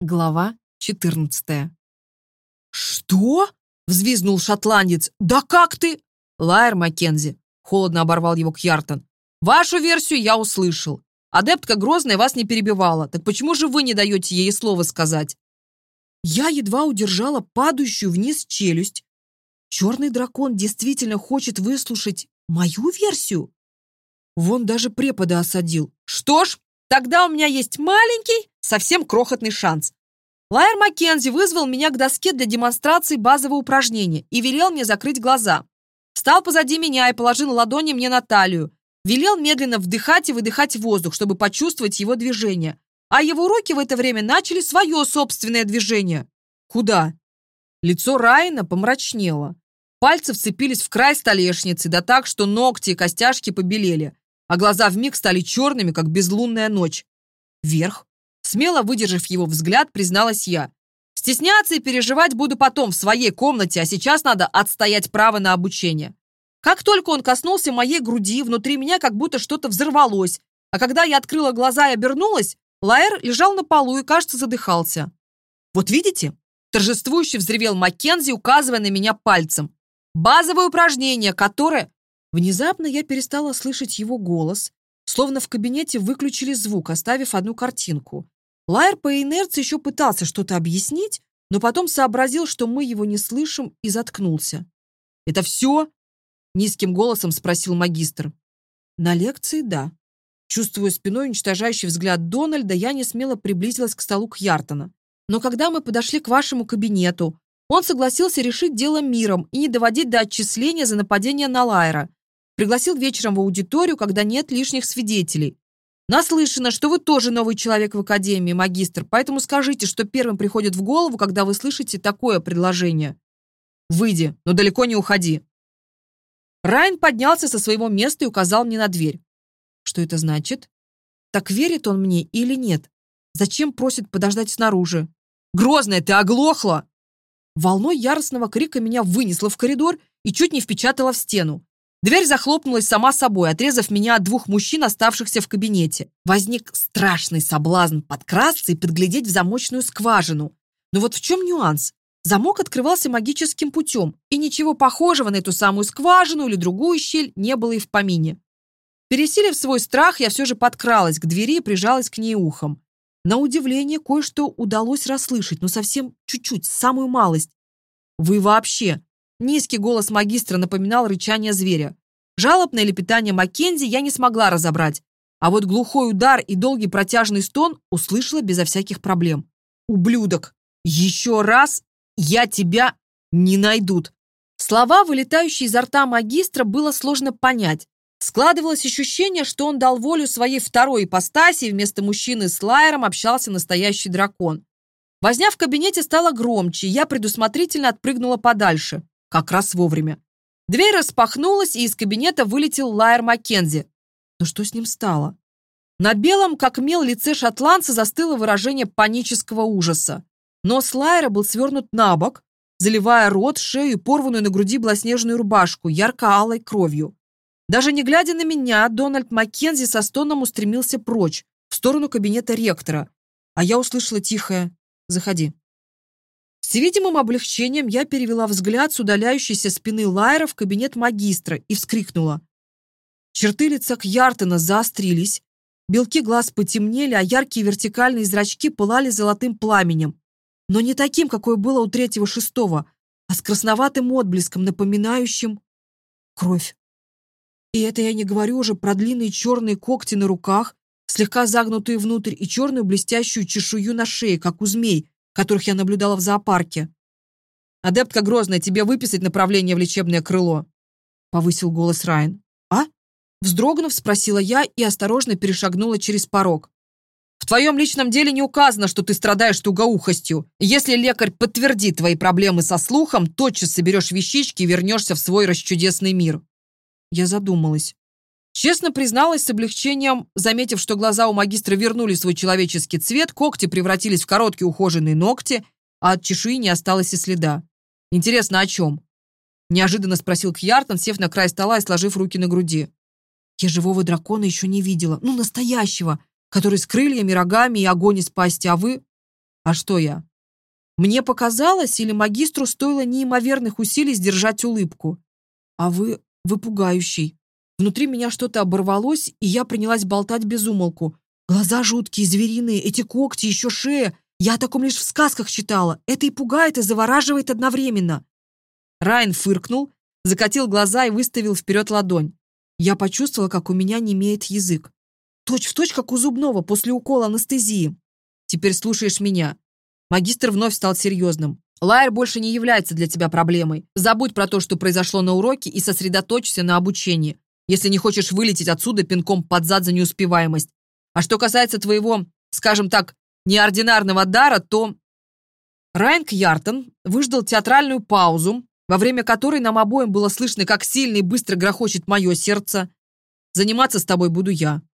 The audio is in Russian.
Глава 14. «Что?» — взвизгнул шотландец. «Да как ты?» «Лайер Маккензи», — холодно оборвал его Кьяртон. «Вашу версию я услышал. Адептка Грозная вас не перебивала. Так почему же вы не даете ей слова сказать?» Я едва удержала падающую вниз челюсть. Черный дракон действительно хочет выслушать мою версию? Вон даже препода осадил. «Что ж, Тогда у меня есть маленький, совсем крохотный шанс. Лайер Маккензи вызвал меня к доске для демонстрации базового упражнения и велел мне закрыть глаза. Встал позади меня и положил ладони мне на талию. Велел медленно вдыхать и выдыхать воздух, чтобы почувствовать его движение. А его руки в это время начали свое собственное движение. Куда? Лицо Райна помрачнело. Пальцы вцепились в край столешницы, да так, что ногти и костяшки побелели, а глаза вмиг стали черными, как безлунная ночь. Вверх? Смело выдержав его взгляд, призналась я. «Стесняться и переживать буду потом, в своей комнате, а сейчас надо отстоять право на обучение». Как только он коснулся моей груди, внутри меня как будто что-то взорвалось, а когда я открыла глаза и обернулась, Лаэр лежал на полу и, кажется, задыхался. «Вот видите?» – торжествующе взревел Маккензи, указывая на меня пальцем. «Базовое упражнение, которое...» Внезапно я перестала слышать его голос, словно в кабинете выключили звук, оставив одну картинку. Лайер по инерции еще пытался что-то объяснить, но потом сообразил, что мы его не слышим, и заткнулся. «Это все?» — низким голосом спросил магистр. «На лекции — да». Чувствуя спиной уничтожающий взгляд Дональда, я не смело приблизилась к столу Кьяртона. Но когда мы подошли к вашему кабинету, он согласился решить дело миром и не доводить до отчисления за нападение на Лайера. Пригласил вечером в аудиторию, когда нет лишних свидетелей. Наслышано, что вы тоже новый человек в академии, магистр, поэтому скажите, что первым приходит в голову, когда вы слышите такое предложение. Выйди, но далеко не уходи. Райан поднялся со своего места и указал мне на дверь. Что это значит? Так верит он мне или нет? Зачем просит подождать снаружи? Грозная, ты оглохла! Волной яростного крика меня вынесло в коридор и чуть не впечатало в стену. Дверь захлопнулась сама собой, отрезав меня от двух мужчин, оставшихся в кабинете. Возник страшный соблазн подкрасться и подглядеть в замочную скважину. Но вот в чем Низкий голос магистра напоминал рычание зверя. Жалобное ли питание Маккензи я не смогла разобрать, а вот глухой удар и долгий протяжный стон услышала безо всяких проблем. «Ублюдок! Еще раз я тебя не найдут!» Слова, вылетающие изо рта магистра, было сложно понять. Складывалось ощущение, что он дал волю своей второй ипостаси, и вместо мужчины с Лайером общался настоящий дракон. Возня в кабинете стала громче, я предусмотрительно отпрыгнула подальше. Как раз вовремя. Дверь распахнулась, и из кабинета вылетел Лайер Маккензи. Но что с ним стало? На белом, как мел, лице шотландца застыло выражение панического ужаса. Нос Лайера был свернут на бок, заливая рот, шею и порванную на груди белоснежную рубашку, ярко-алой кровью. Даже не глядя на меня, Дональд Маккензи со стоном устремился прочь, в сторону кабинета ректора, а я С видимым облегчением я перевела взгляд с удаляющейся спины Лайера в кабинет магистра и вскрикнула. Черты лица Кьяртена заострились, белки глаз потемнели, а яркие вертикальные зрачки пылали золотым пламенем. Но не таким, какое было у третьего-шестого, а с красноватым отблеском, напоминающим кровь. И это я не говорю уже про длинные черные когти на руках, слегка загнутые внутрь и черную блестящую чешую на шее, как у змей – которых я наблюдала в зоопарке. «Адептка Грозная, тебе выписать направление в лечебное крыло!» Повысил голос Райан. «А?» Вздрогнув, спросила я и осторожно перешагнула через порог. «В твоем личном деле не указано, что ты страдаешь тугоухостью. Если лекарь подтвердит твои проблемы со слухом, тотчас соберешь вещички и вернешься в свой расчудесный мир». Я задумалась. Честно призналась с облегчением, заметив, что глаза у магистра вернули свой человеческий цвет, когти превратились в короткие ухоженные ногти, а от чешуи не осталось и следа. «Интересно, о чем?» Неожиданно спросил Кьяртон, сев на край стола и сложив руки на груди. «Я живого дракона еще не видела. Ну, настоящего, который с крыльями, рогами и огонь из пасти, а вы...» А что я? Мне показалось, или магистру стоило неимоверных усилий сдержать улыбку? А вы... вы пугающий. Внутри меня что-то оборвалось, и я принялась болтать без умолку. Глаза жуткие, звериные, эти когти, еще шея. Я о таком лишь в сказках читала. Это и пугает, и завораживает одновременно. Райан фыркнул, закатил глаза и выставил вперед ладонь. Я почувствовала, как у меня немеет язык. Точь в точь, как у зубного после укола анестезии. Теперь слушаешь меня. Магистр вновь если не хочешь вылететь отсюда пинком под зад за неуспеваемость. А что касается твоего, скажем так, неординарного дара, то...» Райнг Яртон выждал театральную паузу, во время которой нам обоим было слышно, как сильно и быстро грохочет мое сердце. «Заниматься с тобой буду я.